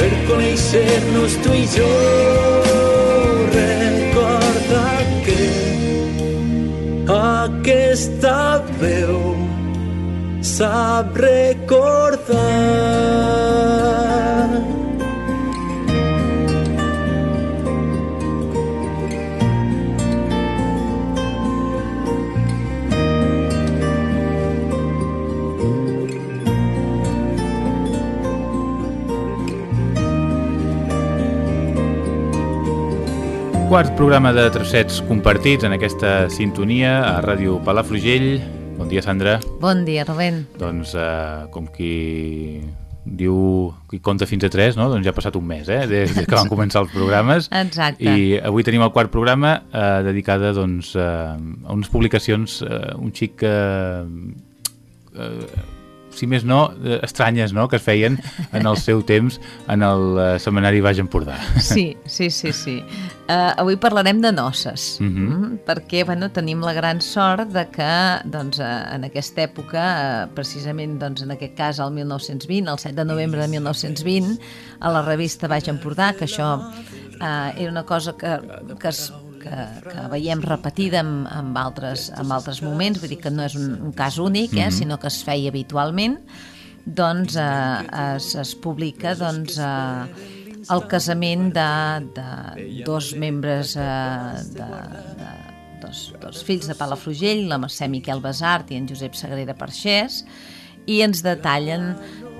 per conèixer-nos tu i jo. Recorda que aquesta veu sap recordar. Quart programa de trossets compartits en aquesta sintonia a Ràdio Palafrugell. Bon dia, Sandra. Bon dia, Rubén. Doncs, eh, com qui diu, qui compta fins a 3, no? doncs ja ha passat un mes, eh, des, que van començar els programes. Exacte. I avui tenim el quart programa eh, dedicada doncs, eh, a unes publicacions eh, un xic... Eh, eh, si més no, eh, estranyes no? que es feien en el seu temps en el eh, setmanari Baix Empordà. Sí, sí, sí, sí. Uh, avui parlarem de noces, Mhm. mm -hmm. perquè bueno, tenim la gran sort de que doncs, uh, en aquesta època, uh, precisament doncs, en aquest cas el 1920, el 7 de novembre de 1920, a la revista Baix Empordà, que això uh, era una cosa que, que es que, que veiem repetida en, en, altres, en altres moments, vull dir que no és un, un cas únic, eh, sinó que es feia habitualment, doncs eh, es, es publica doncs, eh, el casament de, de dos membres eh, de, de dos, dos fills de Palafrugell, la Mercè Miquel Besart i en Josep Sagrera Parxés, i ens detallen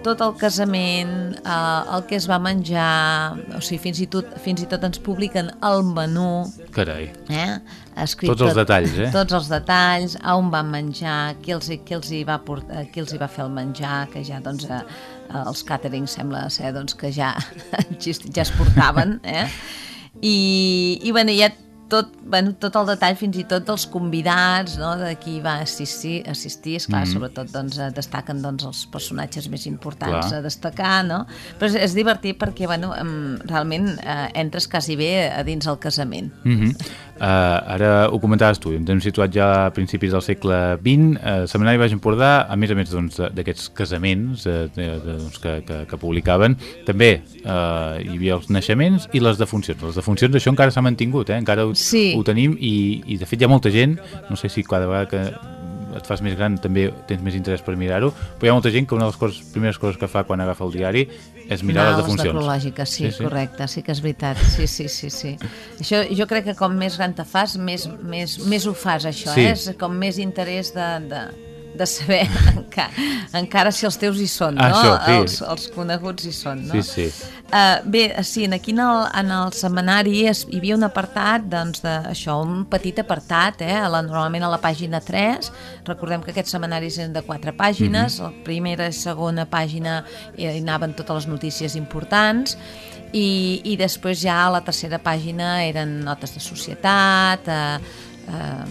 tot el casament, eh, el que es va menjar, o sigui, fins i tot, fins i tot ens publiquen el menú, Carai. eh? Escrit Tots els detalls, eh? Tots els detalls, a on van menjar, qui els, qui els, hi, va portar, qui els hi va fer el menjar, que ja doncs, eh, els càterings sembla ser doncs, que ja, ja es portaven, eh? I, i bueno, ha tot, bueno, tot el detall fins i tot dels convidats no? de qui va assistir, assistir esclar, mm. sobretot doncs, eh, destaquen doncs, els personatges més importants Clar. a destacar no? però és, és divertit perquè bueno, realment eh, entres quasi bé a dins el casament Uh -huh. Uh, ara ho comentaves tu, ens hem situat ja a principis del segle XX, uh, Seminari Baix Empordà, a més a més doncs, d'aquests casaments uh, de, doncs, que, que, que publicaven, també uh, hi havia els naixements i les defuncions. Les defuncions, això encara s'ha mantingut, eh? encara ho, Sí. ho tenim i, i de fet hi ha molta gent, no sé si cada vegada que et fas més gran també tens més interès per mirar-ho, però hi ha molta gent que una de les coses, primeres coses que fa quan agafa el diari és mirar Anar les defuncions. necrològiques, Sí, sí, sí. correcte, sí que és veritat, sí, sí, sí, sí. Això, jo crec que com més gran te fas, més, més, més ho fas, això, Sí. eh? És com més interès de, de, de saber encara, encara si els teus hi són, no? Això, sí. els, els coneguts hi són, no? Sí, sí. Uh, bé, sí, aquí en el, en el setmanari es, hi havia un apartat, doncs, de, això, un petit apartat, eh, a la, normalment a la pàgina 3, recordem que aquests setmanaris eren de quatre pàgines, la primera i segona pàgina hi anaven totes les notícies importants, i, i després ja a la tercera pàgina eren notes de societat, eh, eh,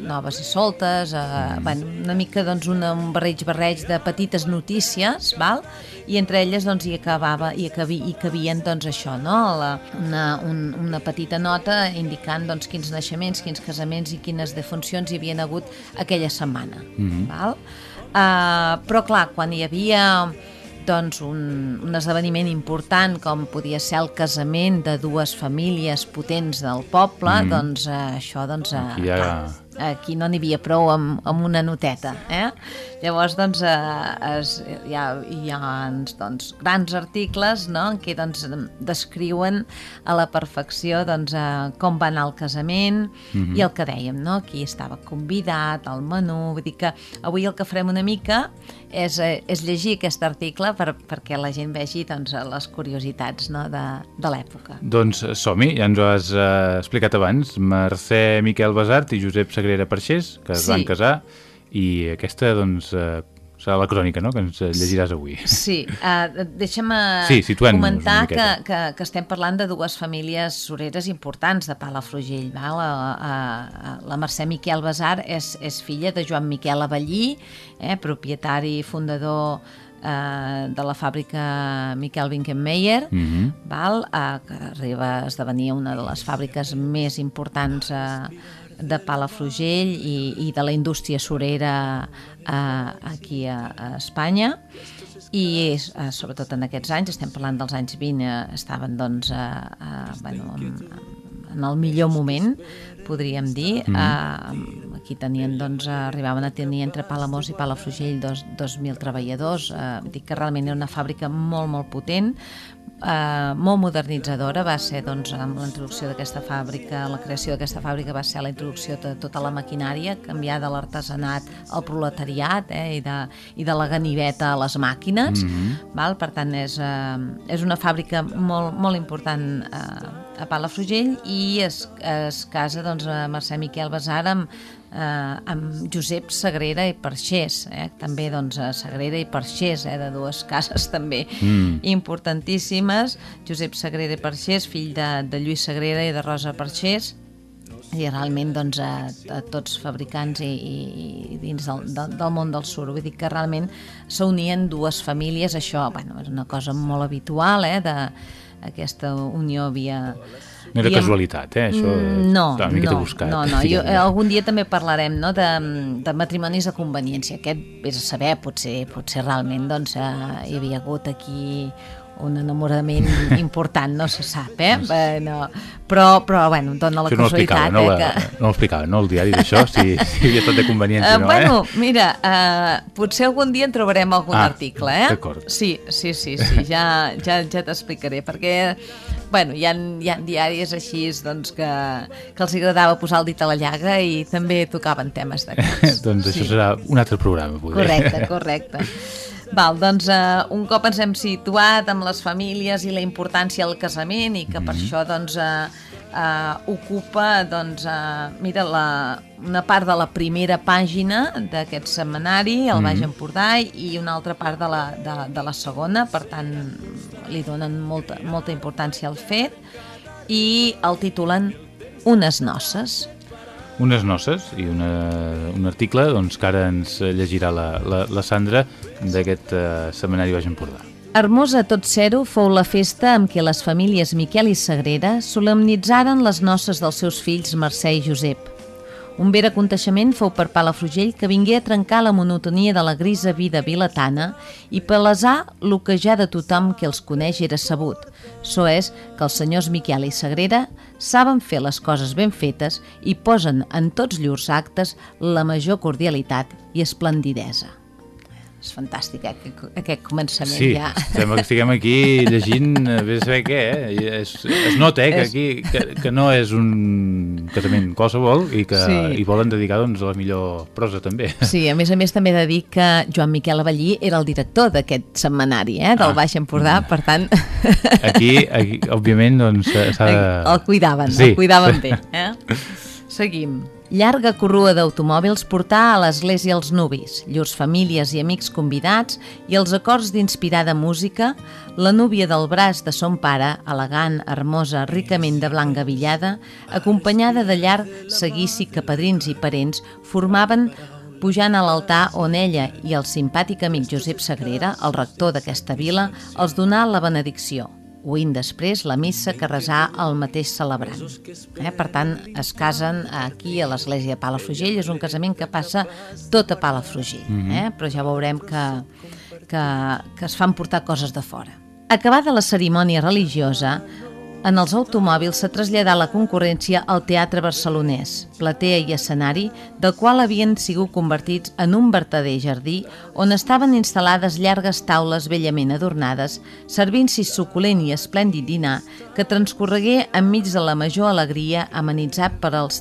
noves i soltes, eh, bueno, una mica doncs, una, un barreig-barreig de petites notícies, val? i entre elles doncs, hi acabava i cabi, hi cabien doncs, això, no? La, una, un, una petita nota indicant doncs, quins naixements, quins casaments i quines defuncions hi havien hagut aquella setmana. Mm -hmm. val? Uh, però clar, quan hi havia doncs, un, un esdeveniment important com podia ser el casament de dues famílies potents del poble, mm. doncs eh, això doncs, eh, Aquí ja- aquí no n'hi havia prou amb, amb una noteta. Eh? Llavors doncs, eh, es, hi, ha, hi ha doncs, grans articles no? en què doncs, descriuen a la perfecció doncs, eh, com va anar el casament Mhm. i el que dèiem, no? qui estava convidat, el menú, vull dir que avui el que farem una mica és, eh, és llegir aquest article per, perquè la gent vegi doncs, les curiositats no? de, de l'època. Doncs som-hi, ja ens ho has eh, explicat abans. Mercè Miquel Besart i Josep Sagrera Parxés, que es Sí. van casar, i aquesta, doncs, eh, serà la crònica, no?, que ens eh, llegiràs avui. Sí, uh, deixa'm eh, Sí, comentar que, que, que estem parlant de dues famílies soreres importants de Palafrugell. Val? A, a, a, la Mercè Miquel Besar és, és filla de Joan Miquel Avellí, eh, propietari i fundador eh, de la fàbrica Miquel Winkenmeyer, Mhm. val? Eh, que arriba a esdevenir una de les fàbriques més importants eh, de Palafrugell i, i de la indústria surera eh, aquí a, a Espanya i és, eh, sobretot en aquests anys, estem parlant dels anys 20, eh, estaven doncs eh, eh, bueno, en, en el millor moment, podríem dir. Mm -hmm. eh, aquí tenien, doncs, arribaven a tenir entre Palamós i Palafrugell dos, 2.000 treballadors. Eh, dic que realment era una fàbrica molt, molt potent, eh, molt modernitzadora, va ser doncs, amb la introducció d'aquesta fàbrica, la creació d'aquesta fàbrica va ser la introducció de tota la maquinària, canviar de l'artesanat al proletariat eh, i, de, i de la ganiveta a les màquines, mm -hmm. val? per tant és, eh, és una fàbrica molt, molt important eh, a Palafrugell i es, es casa doncs, a Mercè Miquel Besar amb, eh, amb Josep Sagrera i Perxés, eh? també doncs, a Sagrera i Perxés, eh? de dues cases també mm. importantíssimes. Josep Sagrera i Perxés, fill de, de Lluís Sagrera i de Rosa Perxés, i realment doncs, a, a tots fabricants i, i, i dins del, del, del món del sur. Vull dir que realment s'unien dues famílies, això bueno, és una cosa molt habitual, eh, de, aquesta unió via... No era casualitat, eh? Això Mm, no, una miqueta no, buscat. no, no. Jo, algun dia també parlarem no, de, de matrimonis de conveniència. Aquest, vés a saber, potser, potser realment doncs, eh, hi havia hagut aquí un enamorament important, no se sap, eh? Bé, no. Però, però, bueno, dona la Això no ho explicava, casualitat, no, eh? Que... no ho explicava, no, el diari d'això, si, si havia tot de conveniència, Uh, no, bueno, eh? mira, uh, potser algun dia en trobarem algun Ah, article, eh? d'acord. Sí, sí, sí, sí, ja, ja, ja t'explicaré, perquè bueno, hi ha, hi ha diaris així doncs, que, que els agradava posar el dit a la llaga i també tocaven temes d'aquests. doncs això serà un altre programa, poder. Correcte, correcte. Val, doncs uh, un cop ens hem situat amb les famílies i la importància del casament i que per això doncs, uh, uh, ocupa doncs, uh, mira, la, una part de la primera pàgina d'aquest setmanari, el Baix Empordà, i una altra part de la, de, de la segona, per tant li donen molta, molta importància al fet i el titulen Unes noces. Unes noces i una, un article doncs, que ara ens llegirà la, la, la Sandra d'aquest uh, setmanari Baix Empordà. Hermosa tot zero fou la festa amb què les famílies Miquel i Sagrera solemnitzaren les noces dels seus fills Mercè i Josep. Un ver aconteixement fou per Palafrugell que vingué a trencar la monotonia de la grisa vida vilatana i palesar lo que ja de tothom que els coneix era sabut. So és que els senyors Miquel i Sagrera saben fer les coses ben fetes i posen en tots llurs actes la major cordialitat i esplendidesa. És fantàstic, eh, aquest, aquest començament Sí, ja. sembla que estiguem aquí llegint, eh, a saber què, eh? Es, es nota, eh, que És- aquí que, que no és un casament qualsevol i que Sí. hi volen dedicar doncs, la millor prosa també. Sí, a més a més també he de dir que Joan Miquel Avellí era el director d'aquest setmanari, eh, del Ah. Baix Empordà, per tant, Aquí, aquí òbviament, doncs, de... el cuidaven, Sí. el cuidaven bé. Eh? Seguim. Llarga corrua d'automòbils portà a l'església els nuvis, llurs famílies i amics convidats i els acords d'inspirada música, la núvia del braç de son pare, elegant, hermosa, ricament de blanc gavillada, acompanyada de llarg seguici que padrins i parents formaven pujant a l'altar on ella i el simpàtic amic Josep Sagrera, el rector d'aquesta vila, els donà la benedicció oint després la missa que resà el mateix celebrant. Eh? Per tant, es casen aquí a l'església de Palafrugell, és un casament que passa tot a Palafrugell, eh? però ja veurem que, que, que es fan portar coses de fora. Acabada la cerimònia religiosa, en els automòbils s'ha traslladat la concurrència al Teatre Barcelonès, platea i escenari, del qual havien sigut convertits en un vertader jardí on estaven instal·lades llargues taules bellament adornades, servint-s'hi suculent i esplèndid dinar que transcorregué enmig de la major alegria amenitzat per als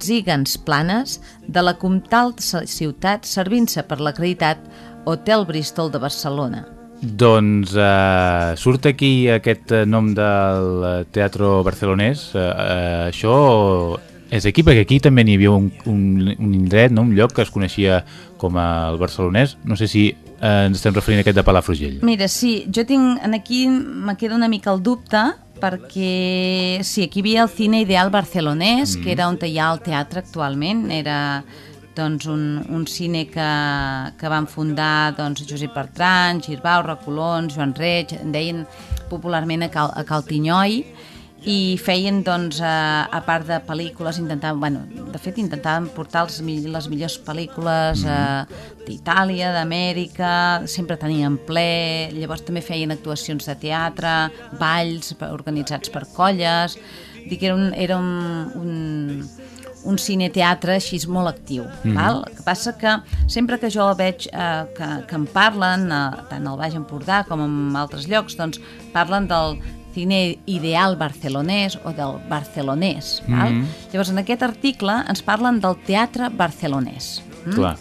zígans planes de la comtal ciutat servint-se per l'acreditat Hotel Bristol de Barcelona. Doncs uh, surt aquí aquest eh, nom del Teatro Barcelonès. Uh, uh, això és aquí, perquè aquí també n'hi havia un, un, un indret, no? un lloc que es coneixia com el barcelonès. No sé si eh, ens estem referint a aquest de Palafrugell. Mira, sí, jo tinc, en aquí me queda una mica el dubte, perquè sí, aquí hi havia el Cine Ideal Barcelonès, mm. que era on hi ha el teatre actualment, era doncs, un, un cine que, que van fundar doncs, Josep Bertran, Girbau, Recolons, Joan Reig, en deien popularment a, Cal, a Caltinyoi, i feien, doncs, a, a part de pel·lícules, intentaven, bueno, de fet intentaven portar els, les millors pel·lícules mm -hmm. d'Itàlia, d'Amèrica, sempre tenien ple, llavors també feien actuacions de teatre, balls organitzats per colles, dic que era un, era un, un, un cineteatre així molt actiu. Mm val? El que passa que sempre que jo veig eh, que, que en parlen, eh, tant al Baix Empordà com en altres llocs, doncs parlen del cine ideal barcelonès o del barcelonès. Val? Mm. Llavors, en aquest article ens parlen del teatre barcelonès. Mm? Clar.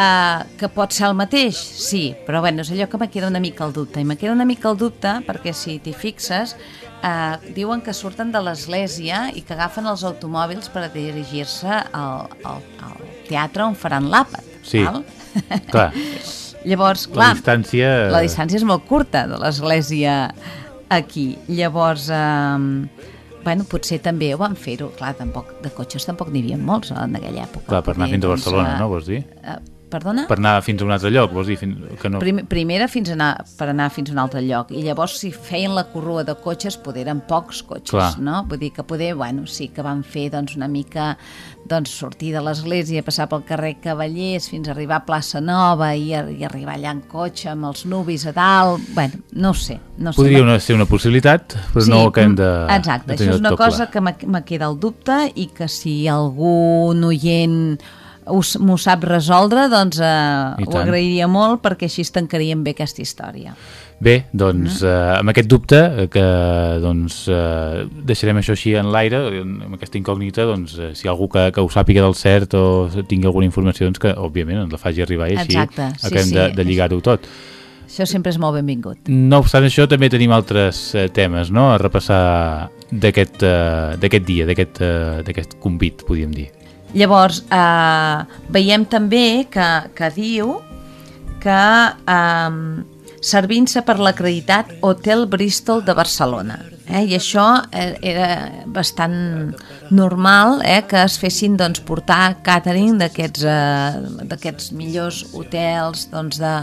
Uh, que pot ser el mateix, sí, però bueno, és allò que me queda una mica el dubte. I me queda una mica el dubte perquè si t'hi fixes, uh, diuen que surten de l'església i que agafen els automòbils per a dirigir-se al, al, al teatre on faran l'àpat. Sí, val? clar. Llavors, clar, La distància... la distància és molt curta de l'església aquí. Llavors, eh, bueno, potser també ho van fer-ho. Clar, tampoc, de cotxes tampoc n'hi havia molts en aquella època. Clar, per anar fins a Barcelona, eh, no, vols dir? Eh, perdona? Per anar fins a un altre lloc, vols dir? Fin... Que no... Prim, primera fins a anar, per anar fins a un altre lloc i llavors si feien la corrua de cotxes poder eren pocs cotxes, Clar. no? Vull dir que poder, bueno, sí que van fer doncs, una mica doncs, sortir de l'església, passar pel carrer Cavallers fins a arribar a Plaça Nova i, i arribar allà en cotxe amb els nubis a dalt, bueno, no sé. No ho sé. Podria una, ser una possibilitat, però no acabem de... mm, Exacte, de això és una cosa clar. que me, queda el dubte i que si algun oient m'ho sap resoldre, doncs eh, ho agrairia molt perquè així es tancaríem bé aquesta història. Bé, doncs, eh, amb aquest dubte, eh, que doncs, eh, deixarem això així en l'aire, amb aquesta incògnita, doncs, eh, si algú que, que ho sàpiga del cert o tingui alguna informació, doncs que, òbviament, ens la faci arribar i així Exacte, sí, acabem sí. de, de lligar-ho tot. Això sempre és molt benvingut. No obstant això, també tenim altres eh, temes no? a repassar d'aquest eh, dia, d'aquest eh, d'aquest convit, podríem dir. Llavors, eh, veiem també que, que diu que eh, servint-se per l'acreditat Hotel Bristol de Barcelona. Eh? I això eh, era bastant normal eh, que es fessin doncs, portar catering d'aquests eh, millors hotels, doncs, de,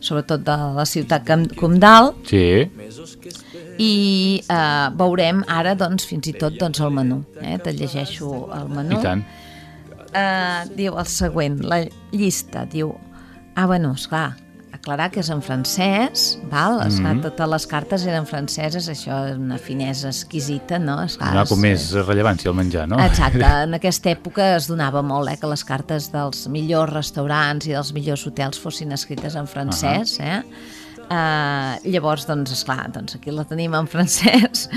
sobretot de la ciutat com- comdal, Sí, i eh, veurem ara doncs, fins i tot doncs, el menú. Eh? Te llegeixo el menú. i tant. Uh, diu el següent, la llista, diu... Ah, bueno, esclar, aclarar que és en francès, val? Esclar, Mhm. totes les cartes eren franceses, això és una finesa exquisita, no? Esclar, Donar com és- més rellevància al menjar, no? Exacte, en aquesta època es donava molt eh, que les cartes dels millors restaurants i dels millors hotels fossin escrites en francès, eh? Uh, llavors, doncs, esclar, doncs aquí la tenim en francès,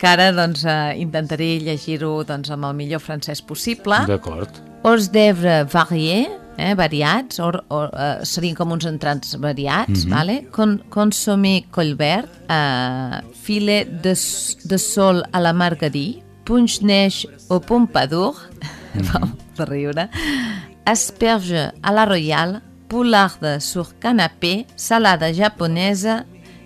que ara doncs, uh, intentaré llegir-ho doncs, amb el millor francès possible. D'acord. Hors d'Ebre variés, eh, variats, or, or, uh, serien com uns entrants variats, vale? Con, consomé collvert, uh, filet de, de sol a la marguerie, punx neix au pompadour, mm de riure, asperge a la royale, poularde sur canapé, salada japonesa,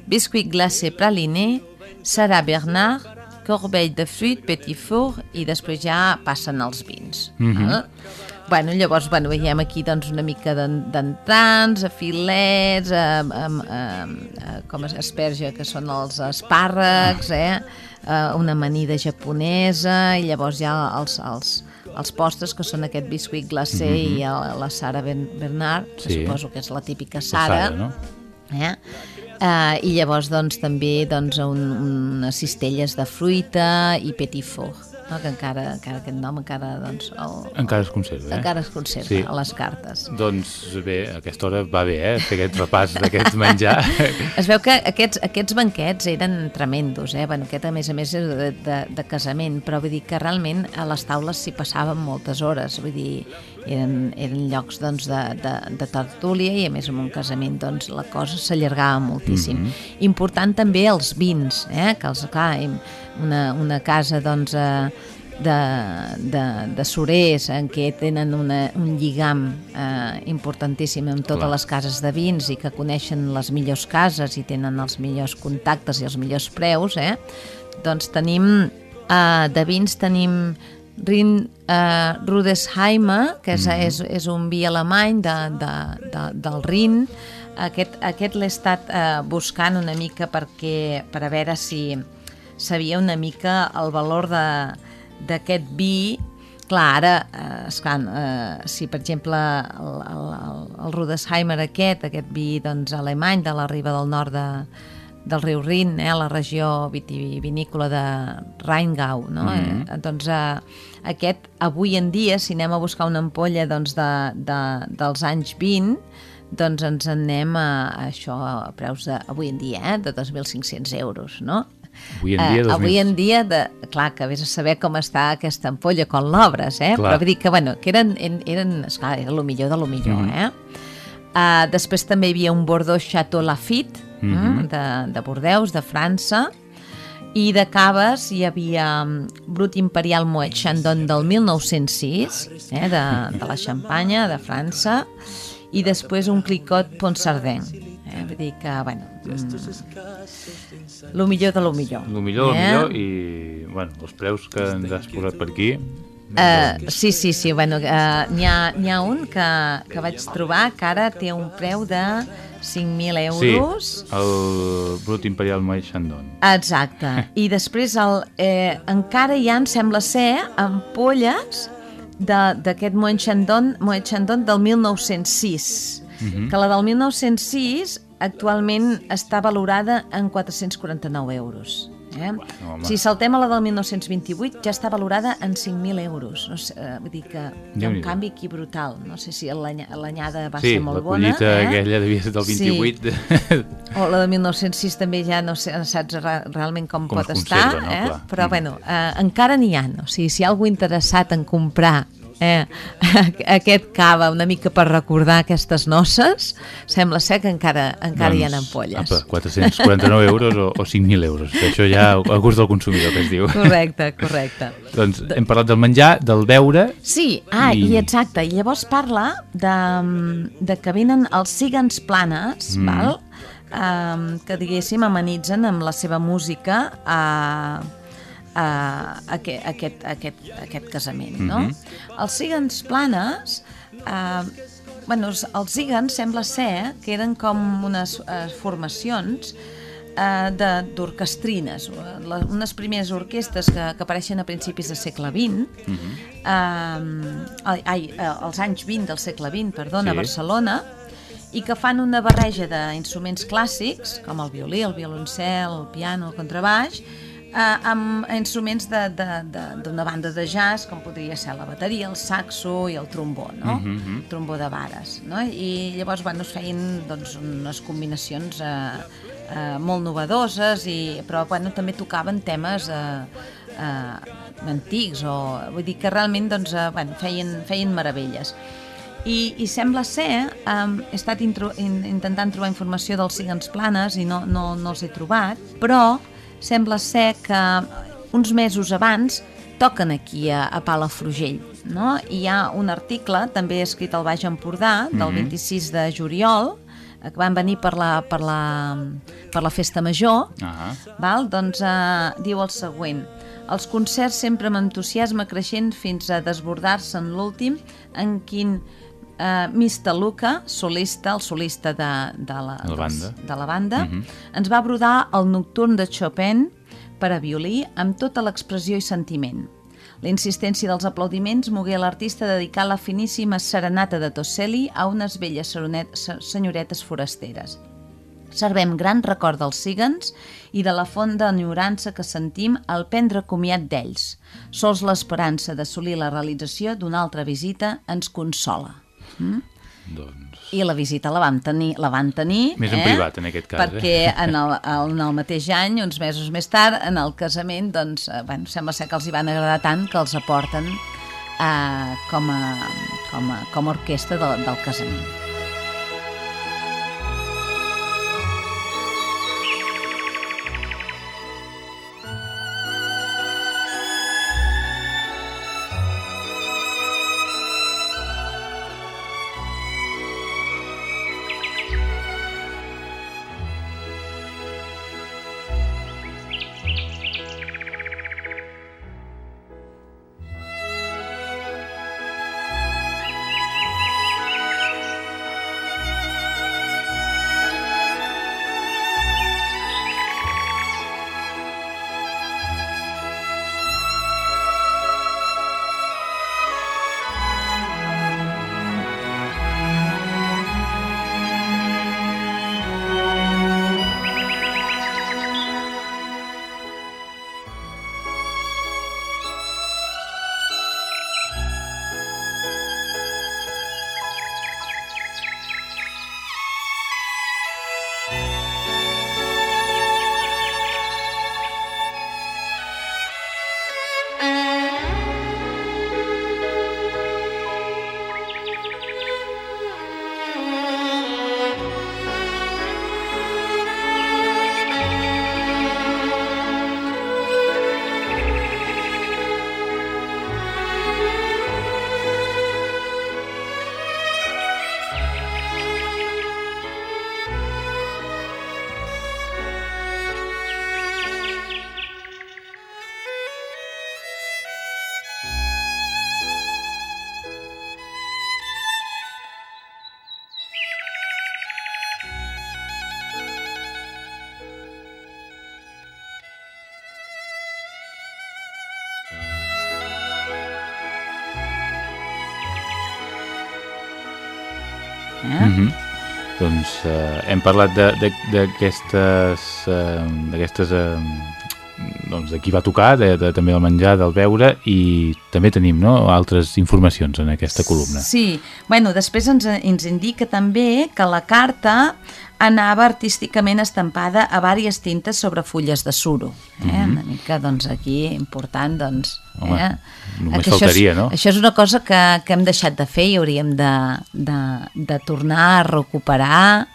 biscuit glacé praliné, Sarah Bernard, corbeille de fruit, petit four, i després ja passen els vins. Mhm. val? Bueno, llavors bueno, veiem aquí doncs, una mica d'en- d'entrants, a filets, a, a, a, a, com es asperge, que són els espàrrecs, eh? a una amanida japonesa, i llavors ja els, els, els postres, que són aquest biscuit glacé i el, la Sara ben, Bernard, que Sí. suposo que és la típica La Sara, Sara, no? eh? Uh, i llavors doncs també doncs, un, unes cistelles de fruita i petit four no? que encara, encara aquest nom encara doncs, el, Encara es conserva, eh? encara es conserva Sí. a les cartes Doncs bé, a aquesta hora va bé, eh? Fer aquest repàs d'aquest menjar. es veu que aquests, aquests banquets eren tremendos, eh? bueno, aquest a més a més és de, de, de casament, però vull dir que realment a les taules s'hi passaven moltes hores, vull dir, eren, eren llocs doncs, de, de, de tertúlia i a més en un casament doncs, la cosa s'allargava moltíssim. Mm -hmm. Important també els vins, eh? que els, clar, una, una casa doncs, eh, de, de, de surers en què tenen una, un lligam eh, importantíssim amb totes Clar. les cases de vins i que coneixen les millors cases i tenen els millors contactes i els millors preus, eh? doncs tenim eh, de vins tenim Rin eh, Rudesheimer, que és, mm -hmm. és, és un vi alemany de, de, de, del Rin. Aquest, aquest l'he estat eh, buscant una mica perquè per a veure si sabia una mica el valor de- d'aquest vi Clar, ara, eh, esclar, eh, si per exemple el, el, el, el Rudesheimer aquest, aquest vi doncs, alemany de la riba del nord de, del riu Rin, eh, la regió vitivinícola de Rheingau, no? Mhm. eh, doncs eh, aquest, avui en dia, si anem a buscar una ampolla doncs, de, de, dels anys 20, doncs ens en anem a, a això a preus de, avui en dia, eh, de 2.500 euros, no? Avui en dia, Eh, 2000. avui en dia, de, clar, que vés a saber com està aquesta ampolla quan l'obres, eh? Clar. Però vull dir que, bueno, que eren, eren, esclar, era el millor de lo millor, Mhm. eh? Uh, després també hi havia un Bordeaux Chateau Lafitte, Mhm. mm, de, de Bordeus, de França, i de caves hi havia mm, Brut Imperial Moet Chandon del 1906, eh, de, de la Xampanya, de França, i després un Clicot Ponsardin. Eh, vull dir que, bueno, mm, lo millor de lo millor. El millor, eh? millor i bueno, els preus que ens has posat per aquí Uh, sí, sí, sí, bueno, uh, n'hi ha, ha un que, que vaig trobar que ara té un preu de 5.000 euros. Sí, el Brut Imperial Moët Chandon. Exacte. I després el, eh, encara hi ha, em sembla ser, ampolles de- d'aquest Moet Chandon, Moet Chandon del 1906. Mhm. Que la del 1906 actualment està valorada en 449 euros. Eh? home. si saltem a la del 1928 ja està valorada en 5.000 euros no sé, eh, vull dir que hi ha un canvi aquí brutal no sé si l'anya- l'anyada va Sí, ser molt la bona collita eh? aquella devia ser del Sí. 28. O la de 1906 també ja no sé, saps re- realment com, Com pot es estar, conserva, no? eh? Clar. però Mm. bueno, eh, encara n'hi ha. O sigui, si hi ha algú interessat en comprar eh, aquest cava una mica per recordar aquestes noces, sembla ser que encara, encara hi ha ampolles. Apa, 449 euros o, o 5.000 euros. Això ja a gust del consumidor, que es diu. Correcte, correcte. doncs hem parlat del menjar, del beure... Sí, ah, I- i, exacte. I llavors parla de, de que venen els cigans planes, mm. val? Um, que diguéssim amenitzen amb la seva música a, a, a, aquest, aquest, aquest, aquest casament, no? Mhm. Els cigans planes... Uh, bueno, els, els cigans sembla ser que eren com unes uh, formacions eh, de- d'orquestrines, unes primeres orquestes que, que apareixen a principis del segle XX, eh, ai, ai, eh, als anys 20 del segle XX, perdona, Sí. a Barcelona, i que fan una barreja d'instruments clàssics, com el violí, el violoncel, el piano, el contrabaix, eh, amb instruments d'una de, de, d'una banda de jazz, com podria ser la bateria, el saxo i el trombó, no? Mhm, mhm. trombó de vares, no? I llavors, bueno, es feien doncs, unes combinacions eh, eh, molt novedoses, i, però bueno, també tocaven temes eh, eh, antics, o vull dir que realment doncs, eh, bueno, feien, feien meravelles. I, i sembla ser, um, he estat intro, in, intentant trobar informació dels cigans planes i no, no, no els he trobat, però sembla ser que uns mesos abans toquen aquí a, a Palafrugell. No? Hi ha un article, també escrit al Baix Empordà, del Mhm. 26 de juliol, eh, que van venir per la, per la, per la festa major, Ah, Val? Doncs eh, diu el següent. Els concerts sempre amb entusiasme creixent fins a desbordar-se en l'últim, en quin eh, Mr. Luca, solista, el solista de, de, la, la banda. dels- de la banda Mhm. ens va brodar el nocturn de Chopin per a violí amb tota l'expressió i sentiment. La insistència dels aplaudiments mogué l'artista a dedicar la finíssima serenata de Tosselli a unes velles senyoretes forasteres. Servem gran record dels cigans i de la font d'enyorança que sentim al prendre comiat d'ells. Sols l'esperança d'assolir la realització d'una altra visita ens consola. Doncs... I la visita la vam tenir, la van tenir... Més en privat, en aquest cas, eh? Perquè en, el, en el mateix any, uns mesos més tard, en el casament, doncs, eh, bueno, sembla ser que els hi van agradar tant que els aporten eh, com, a, com, a, com a orquestra del, del casament. Doncs eh, hem parlat d'aquestes eh, eh, doncs de qui va tocar, de, de, també del menjar, del beure i també tenim no, altres informacions en aquesta columna. Sí, bueno, després ens, ens indica també que la carta anava artísticament estampada a vàries tintes sobre fulles de suro. Eh? Mm -hmm. Una mica, doncs, aquí, important, doncs... Home, eh? només Que això faltaria, és, no? Això és una cosa que, que hem deixat de fer i hauríem de, de, de tornar a recuperar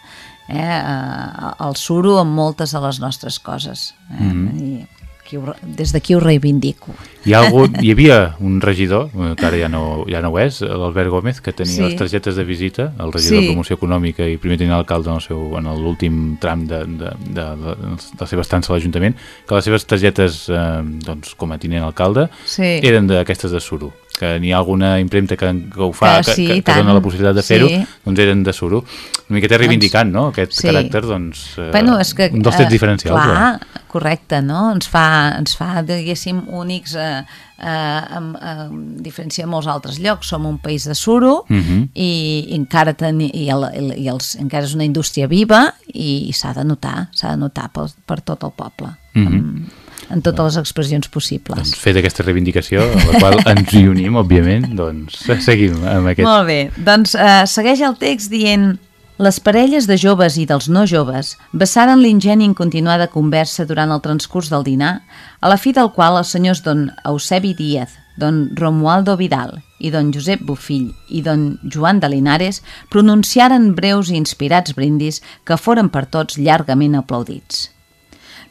eh? eh, el suro amb moltes de les nostres coses. Eh? Mm -hmm. I aquí ho, des d'aquí ho reivindico. Hi, ha algun, hi havia un regidor, eh, que ara ja no, ja no ho és, l'Albert Gómez, que tenia Sí. les targetes de visita, el regidor Sí. de promoció econòmica i primer tenint alcalde en el seu- en l'últim tram de, de, de, de, de la seva estança a l'Ajuntament, que les seves targetes, eh, doncs, com a tinent alcalde, Sí. eren d'aquestes de suro que n'hi ha alguna impremta que, que ho fa, Que que, sí, que, que tant. dona la possibilitat de fer-ho, Sí. doncs eren de suro. Una miqueta reivindicant, no?, aquest sí. caràcter, doncs, eh, Bueno, és que, un dels trets eh, diferencials. Clar, correcte, no? Ens fa, ens fa diguéssim, únics eh, eh, amb, amb diferència de molts altres llocs. Som un país de suro Mhm. i, i encara ten, i, el, i els, encara és una indústria viva i, s'ha de notar, s'ha de notar per, per tot el poble. Mhm. en, en totes les expressions possibles. Doncs fet aquesta reivindicació, a la qual ens hi unim, òbviament, doncs seguim amb aquest... Molt bé, doncs eh, segueix el text dient les parelles de joves i dels no joves vessaren l'ingeni en continuada conversa durant el transcurs del dinar, a la fi del qual els senyors don Eusebi Díaz, don Romualdo Vidal i don Josep Bufill i don Joan de Linares pronunciaren breus i inspirats brindis que foren per tots llargament aplaudits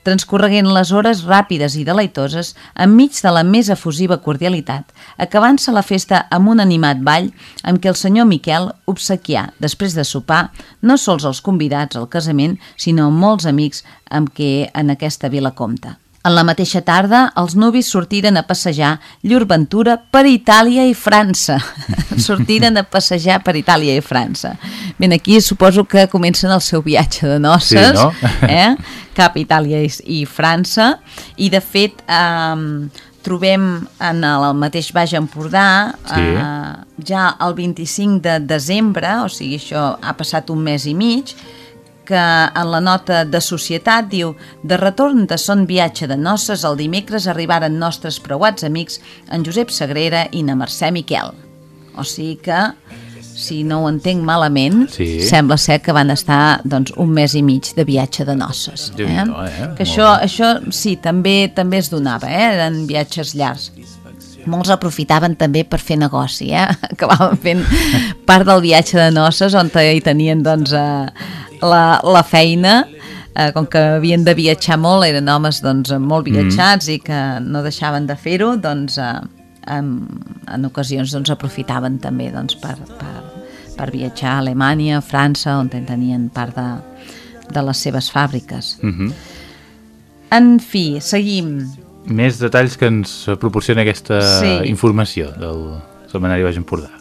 transcorreguent les hores ràpides i deleitoses enmig de la més efusiva cordialitat, acabant-se la festa amb un animat ball amb què el senyor Miquel obsequià, després de sopar, no sols els convidats al casament, sinó molts amics amb què en aquesta vila compta. En la mateixa tarda, els nuvis sortiren a passejar llur ventura per Itàlia i França. sortiren a passejar per Itàlia i França. Ben, aquí suposo que comencen el seu viatge de noces, Sí, no? eh? cap a Itàlia i, i França, i de fet eh, trobem en el mateix Baix Empordà Sí. eh, ja el 25 de desembre, o sigui, això ha passat un mes i mig, que en la nota de societat diu de retorn de son viatge de noces el dimecres arribaren nostres preuats amics en Josep Sagrera i na Mercè Miquel. O sigui que, si no ho entenc malament, Sí. sembla ser que van estar doncs, un mes i mig de viatge de noces. Eh? Eh? Que això, això sí, també també es donava, eh? eren viatges llargs molts aprofitaven també per fer negoci, eh? acabaven fent part del viatge de noces on hi tenien doncs, eh, la, la feina, eh, com que havien de viatjar molt, eren homes doncs, molt viatjats i que no deixaven de fer-ho, doncs eh, en, en ocasions doncs, aprofitaven també doncs, per, per, per viatjar a Alemanya, a França, on tenien part de, de les seves fàbriques. Mhm. En fi, seguim. Més detalls que ens proporciona aquesta Sí. informació del Setmanari Baix Empordà.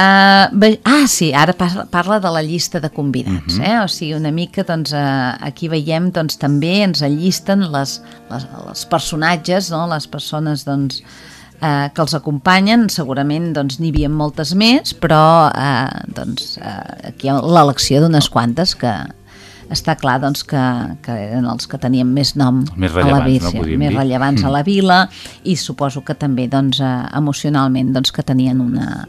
Uh, ah, sí, ara parla, parla de la llista de convidats, uh -huh. eh? o sigui, una mica doncs, uh, aquí veiem doncs, també ens allisten les, les, els personatges, no? les persones doncs, uh, que els acompanyen, segurament doncs, n'hi havia moltes més, però uh, doncs, uh, aquí hi ha l'elecció d'unes quantes que està clar doncs, que, que eren els que tenien més nom més a la no, vila, podríem més dir. rellevants a Mm. la vila i suposo que també doncs, eh, emocionalment doncs, que tenien una,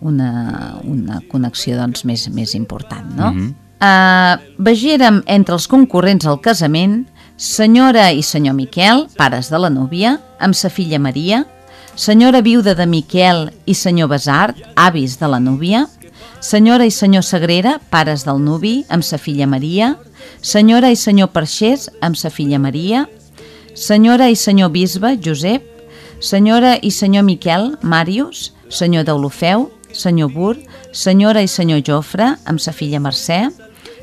una, una connexió doncs, més, més important. No? Mhm. Uh, vegérem entre els concurrents al casament senyora i senyor Miquel, pares de la núvia, amb sa filla Maria, senyora viuda de Miquel i senyor Besart, avis de la núvia, senyora i senyor Sagrera, pares del nuvi, amb sa filla Maria, senyora i senyor Perxés, amb sa filla Maria, senyora i senyor bisbe, Josep, senyora i senyor Miquel, Màrius, senyor d'Olofeu, senyor Bur, senyora i senyor Jofre, amb sa filla Mercè,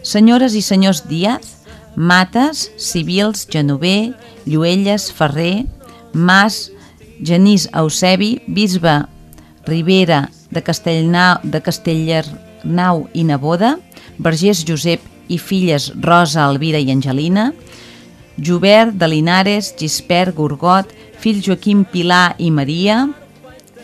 senyores i senyors Díaz, Mates, Civils, Genover, Lluelles, Ferrer, Mas, Genís Eusebi, bisbe Ribera de Castellnau, de Castellernau i Neboda, Vergés Josep i filles Rosa, Elvira i Angelina, Jobert de Linares, Gispert, Gorgot, fill Joaquim Pilar i Maria,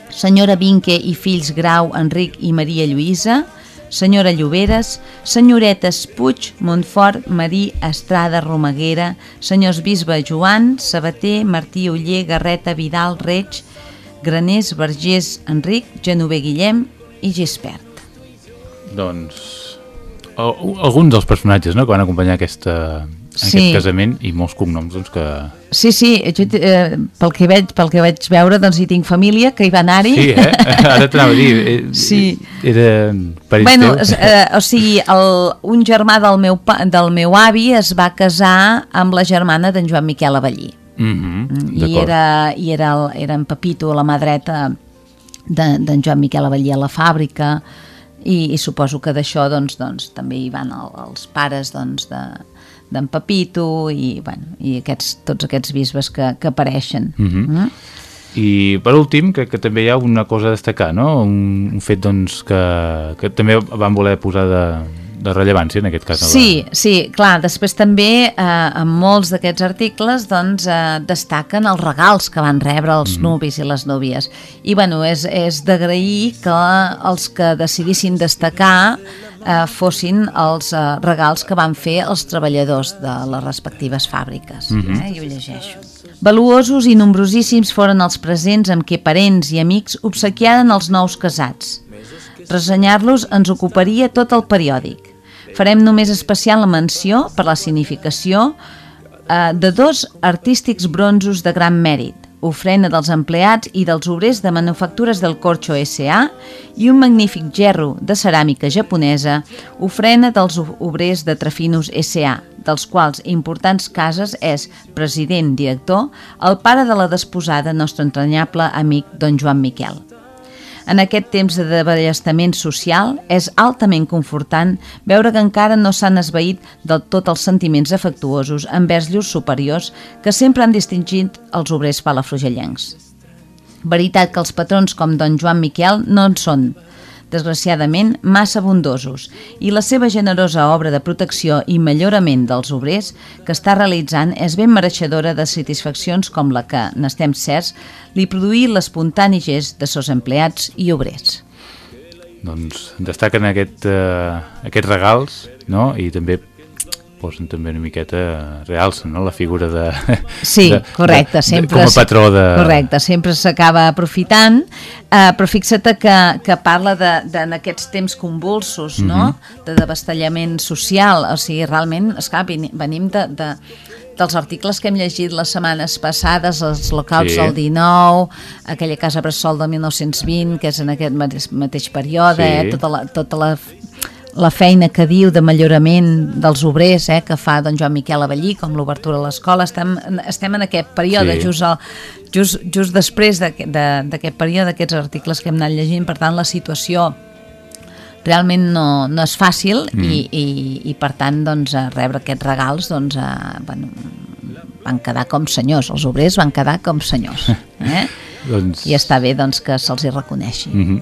senyora Vinque i fills Grau, Enric i Maria Lluïsa, senyora Lloberes, senyoretes Puig, Montfort, Marí, Estrada, Romaguera, senyors Bisbe Joan, Sabater, Martí Uller, Garreta, Vidal, Reig, Graners, Vergés, Enric, Genover Guillem i Gispert. Doncs alguns dels personatges no, que van acompanyar aquesta, aquest Sí. casament i molts cognoms doncs, que... Sí, sí, jo, eh, pel, que veig, pel que vaig veure, doncs hi tinc família que hi va anar-hi. Sí, eh? Ara t'anava a dir. Eh, Sí. Era parents Bueno, teus? es- eh, o sigui, el, un germà del meu, del meu avi es va casar amb la germana d'en Joan Miquel Avellí. Mhm, I d'acord. era, i era, el, era en Pepito, la mà dreta de- d'en Joan Miquel Avellí a la fàbrica i, i suposo que d'això doncs, doncs, també hi van el, els pares doncs, de d'en Pepito i, bueno, i aquests, tots aquests bisbes que, que apareixen. Mhm. Mm? I per últim, crec que també hi ha una cosa a destacar, no? Un, un fet doncs, que, que també van voler posar de, de rellevància en aquest cas. a la- Sí, sí, clar, després també eh, en molts d'aquests articles doncs, eh, destaquen els regals que van rebre els nuvis i les núvies. I bueno, és, és d'agrair que els que decidissin destacar eh, fossin els eh, regals que van fer els treballadors de les respectives fàbriques. eh? I ho llegeixo. Valuosos i nombrosíssims foren els presents amb què parents i amics obsequiaren els nous casats. Ressenyar-los ens ocuparia tot el periòdic. Farem només especial la menció per la significació eh, de dos artístics bronzos de gran mèrit, ofrena dels empleats i dels obrers de manufactures del Corcho S.A. i un magnífic gerro de ceràmica japonesa, ofrena dels obrers de Trafinos S.A., dels quals importants cases és president, director, el pare de la desposada, nostre entranyable amic don Joan Miquel. En aquest temps de desballestament social és altament confortant veure que encara no s'han esvaït del tot els sentiments afectuosos envers llurs superiors que sempre han distingit els obrers palafrugellencs. Veritat que els patrons com don Joan Miquel no en són, desgraciadament, massa abundosos, i la seva generosa obra de protecció i millorament dels obrers que està realitzant és ben mereixedora de satisfaccions com la que, n'estem certs, li produí l'espontani gest de sos empleats i obrers. Doncs destaquen aquest, eh, aquests regals, no? I també posen també una miqueta, realcen no? la figura de... Sí, de- correcte, de, sempre... com a patró de... Correcte, sempre s'acaba aprofitant, eh, però fixa't que, que parla de, de, en aquests temps convulsos, no?, Mhm. de devastallament social, o sigui, realment, esclar, veni- venim de, de, dels articles que hem llegit les setmanes passades, els locals Sí. del 19, aquella casa Bressol del 1920, que és en aquest mateix, mateix període, Sí. eh, tota la, tota la, la feina que diu de millorament dels obrers eh, que fa don Joan Miquel Avellí, com l'obertura a l'escola, estem, estem en aquest període, Sí. just, al, just, just després d'aquest de, d'aquest període, d'aquests articles que hem anat llegint, per tant la situació realment no, no és fàcil mm. i, i, i per tant doncs, a rebre aquests regals doncs, a, bueno, van quedar com senyors, els obrers van quedar com senyors eh? Doncs... i està bé doncs, que se'ls hi reconeixi Mhm.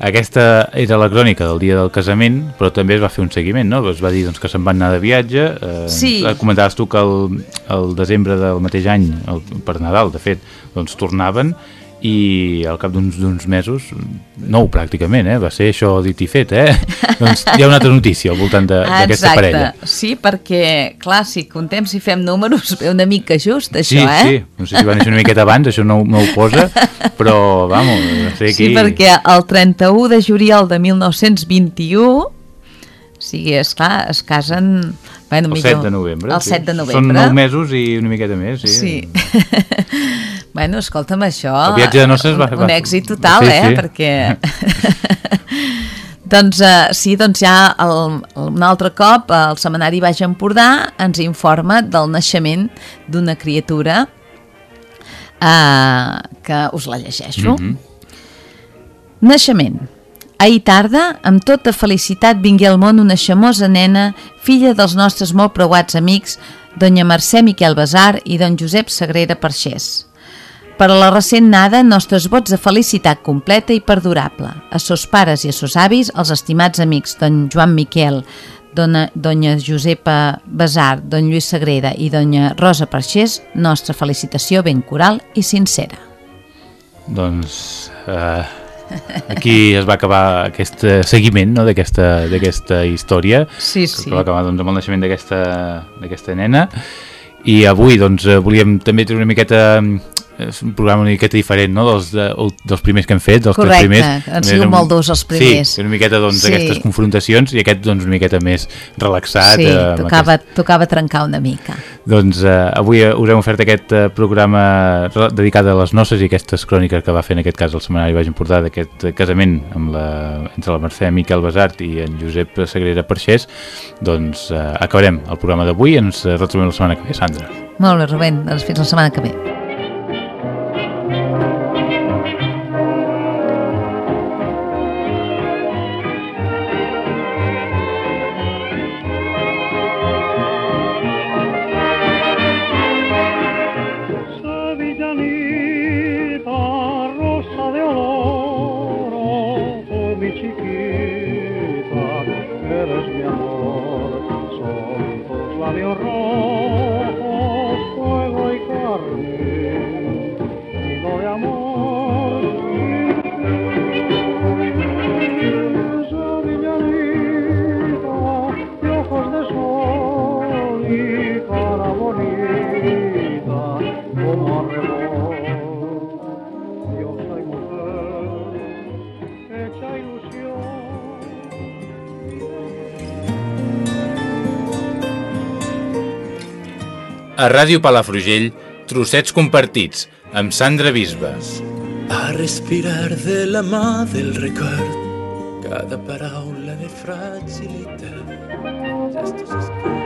Aquesta era la crònica del dia del casament, però també es va fer un seguiment, no? Es va dir doncs, que se'n van anar de viatge. Eh, Sí. Comentaves tu que el, el desembre del mateix any, el, per Nadal, de fet, doncs tornaven i al cap d'uns mesos, nou pràcticament, eh? va ser això dit i fet, eh? doncs hi ha una altra notícia al voltant d'aquesta parella. sí, perquè clar, si contem, si fem números ve una mica just això, sí, eh? sí, no sé si va néixer una miqueta abans, això no, no ho posa, però, vamos, va ser aquí... Sí, perquè el 31 de juliol de 1921, o sigui, esclar, es casen... Bueno, El millor, 7 de novembre. El sí. 7 de novembre. Són 9 mesos i una miqueta més, sí. Sí. bueno, escolta'm, això... El viatge de noces va- un, un èxit total, sí, eh? sí. Perquè... doncs uh, sí, doncs ja el, un altre cop el Semanari Baix Empordà ens informa del naixement d'una criatura uh, que us la llegeixo. Mhm. Naixement. Ahir tarda, amb tota felicitat, vingué al món una xamosa nena, filla dels nostres molt preuats amics, doña Mercè Miquel Besar i don Josep Sagrera Parxés. Per a la recent nada, nostres vots de felicitat completa i perdurable. A sos pares i a sos avis, els estimats amics don Joan Miquel, dona, doña Josepa Besar, don Lluís Sagrera i doña Rosa Parxés, nostra felicitació ben coral i sincera. Doncs... Eh, aquí es va acabar aquest eh, seguiment no, d'aquesta història sí, sí. que va acabar doncs, amb el naixement d'aquesta nena i avui doncs, eh, volíem també tenir una miqueta és un programa una miqueta diferent no? dels, de, dels primers que hem fet, dels Correcte, primers. han sigut molt durs els primers. Sí, una miqueta doncs, sí. aquestes confrontacions i aquest doncs, una miqueta més relaxat. Sí, eh, tocava, aquest... tocava trencar una mica. Doncs eh, avui us hem ofert aquest eh, programa dedicat a les noces i aquestes cròniques que va fer en aquest cas el setmanari Baix Importar d'aquest casament amb la, entre la Mercè Miquel Besart i en Josep Sagrera Perxés. Doncs eh, acabarem el programa d'avui, ens retrobem la setmana que ve, Sandra. Molt bé, Rubén, doncs fins la setmana que ve. A Ràdio Palafrugell, trossets compartits, amb Sandra Bisba. A respirar de la mà del record, cada paraula de fragilitat, gestos escrits.